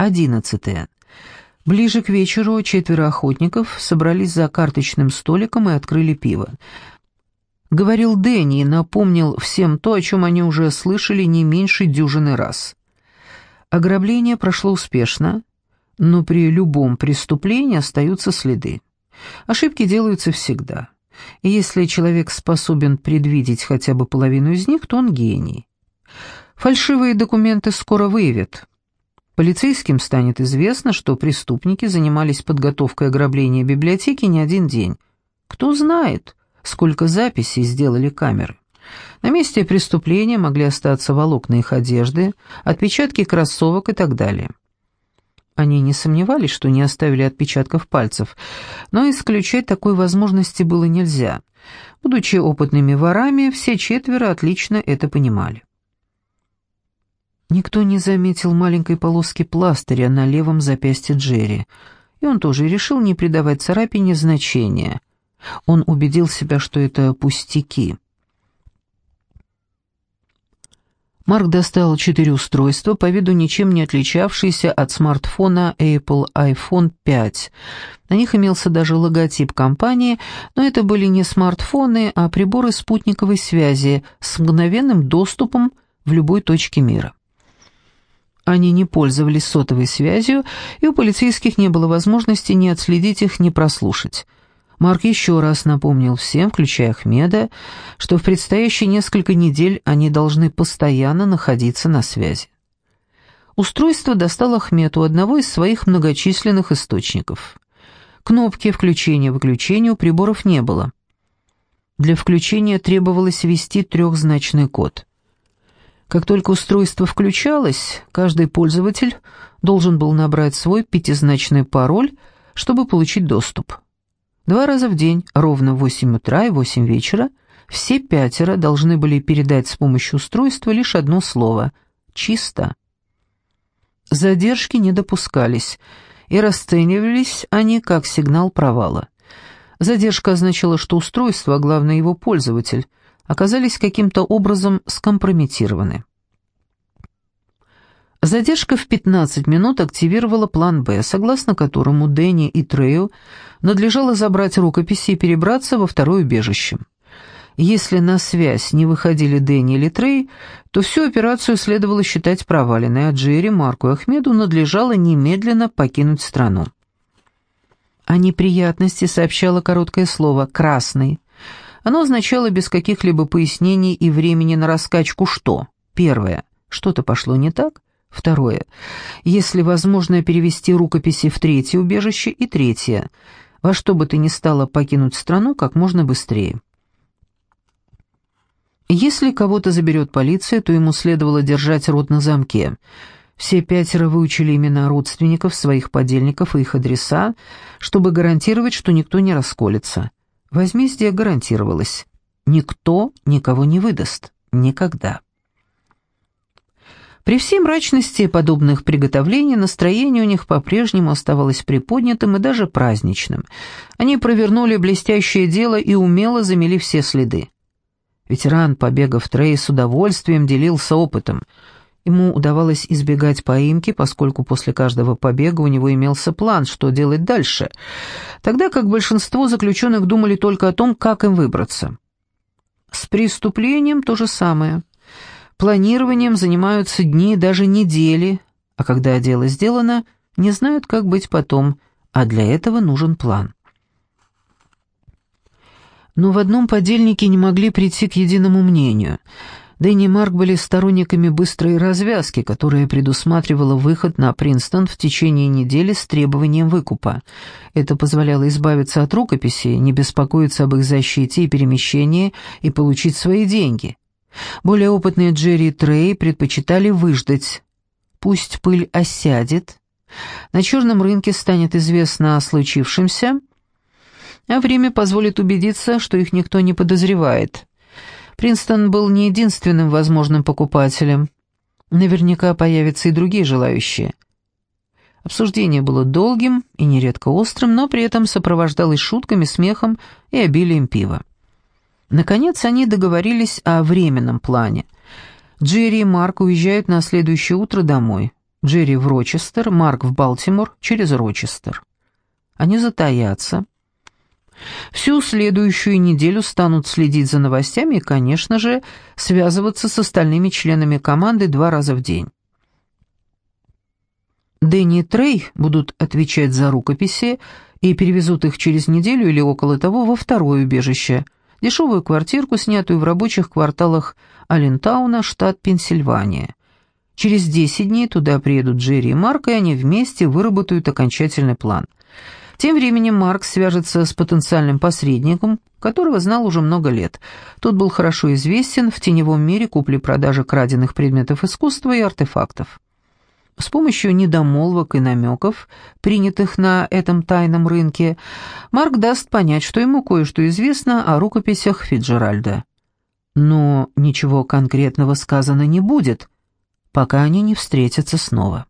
Одиннадцатое. Ближе к вечеру четверо охотников собрались за карточным столиком и открыли пиво. Говорил Дэнни и напомнил всем то, о чем они уже слышали не меньше дюжины раз. Ограбление прошло успешно, но при любом преступлении остаются следы. Ошибки делаются всегда. И если человек способен предвидеть хотя бы половину из них, то он гений. Фальшивые документы скоро выявят. Полицейским станет известно, что преступники занимались подготовкой ограбления библиотеки не один день. Кто знает, сколько записей сделали камеры. На месте преступления могли остаться волокна их одежды, отпечатки кроссовок и так далее. Они не сомневались, что не оставили отпечатков пальцев, но исключать такой возможности было нельзя. Будучи опытными ворами, все четверо отлично это понимали. Никто не заметил маленькой полоски пластыря на левом запястье Джерри, и он тоже решил не придавать царапине значения. Он убедил себя, что это пустяки. Марк достал четыре устройства, по виду ничем не отличавшиеся от смартфона Apple iPhone 5. На них имелся даже логотип компании, но это были не смартфоны, а приборы спутниковой связи с мгновенным доступом в любой точке мира. Они не пользовались сотовой связью, и у полицейских не было возможности ни отследить их, ни прослушать. Марк еще раз напомнил всем, включая Ахмеда, что в предстоящие несколько недель они должны постоянно находиться на связи. Устройство достал Ахмед у одного из своих многочисленных источников. Кнопки включения-выключения у приборов не было. Для включения требовалось ввести трехзначный код. Как только устройство включалось, каждый пользователь должен был набрать свой пятизначный пароль, чтобы получить доступ. Два раза в день, ровно в 8 утра и 8 вечера, все пятеро должны были передать с помощью устройства лишь одно слово «чисто». Задержки не допускались, и расценивались они как сигнал провала. Задержка означала, что устройство, а главное его пользователь, оказались каким-то образом скомпрометированы. Задержка в 15 минут активировала план «Б», согласно которому Дэнни и Трею надлежало забрать рукописи и перебраться во второе убежище. Если на связь не выходили Дэнни или Трей, то всю операцию следовало считать проваленной, а Джерри, Марку и Ахмеду надлежало немедленно покинуть страну. О неприятности сообщало короткое слово «красный», оно означало без каких-либо пояснений и времени на раскачку что? Первое. Что-то пошло не так? Второе. Если возможно перевести рукописи в третье убежище и третье. Во что бы ты ни стало покинуть страну как можно быстрее. Если кого-то заберет полиция, то ему следовало держать рот на замке. Все пятеро выучили имена родственников, своих подельников и их адреса, чтобы гарантировать, что никто не расколется. Возмездие гарантировалось. Никто никого не выдаст. Никогда. При всей мрачности подобных приготовлений настроение у них по-прежнему оставалось приподнятым и даже праздничным. Они провернули блестящее дело и умело замели все следы. Ветеран побегов Трей с удовольствием делился опытом – Ему удавалось избегать поимки, поскольку после каждого побега у него имелся план, что делать дальше, тогда как большинство заключенных думали только о том, как им выбраться. С преступлением то же самое. Планированием занимаются дни, даже недели, а когда дело сделано, не знают, как быть потом, а для этого нужен план. Но в одном подельнике не могли прийти к единому мнению – Дэнни и Марк были сторонниками быстрой развязки, которая предусматривала выход на Принстон в течение недели с требованием выкупа. Это позволяло избавиться от рукописей, не беспокоиться об их защите и перемещении и получить свои деньги. Более опытные Джерри и Трей предпочитали выждать. Пусть пыль осядет, на черном рынке станет известно о случившемся, а время позволит убедиться, что их никто не подозревает. Принстон был не единственным возможным покупателем. Наверняка появятся и другие желающие. Обсуждение было долгим и нередко острым, но при этом сопровождалось шутками, смехом и обилием пива. Наконец они договорились о временном плане. Джерри и Марк уезжают на следующее утро домой. Джерри в Рочестер, Марк в Балтимор через Рочестер. Они затаятся. Всю следующую неделю станут следить за новостями и, конечно же, связываться с остальными членами команды два раза в день. Дэнни и Трей будут отвечать за рукописи и перевезут их через неделю или около того во второе убежище, дешевую квартирку, снятую в рабочих кварталах Аллентауна, штат Пенсильвания. Через 10 дней туда приедут Джерри и Марк, и они вместе выработают окончательный план. Тем временем Марк свяжется с потенциальным посредником, которого знал уже много лет. Тот был хорошо известен в теневом мире купли-продажи краденных предметов искусства и артефактов. С помощью недомолвок и намеков, принятых на этом тайном рынке, Марк даст понять, что ему кое-что известно о рукописях Фиджеральда. Но ничего конкретного сказано не будет, пока они не встретятся снова.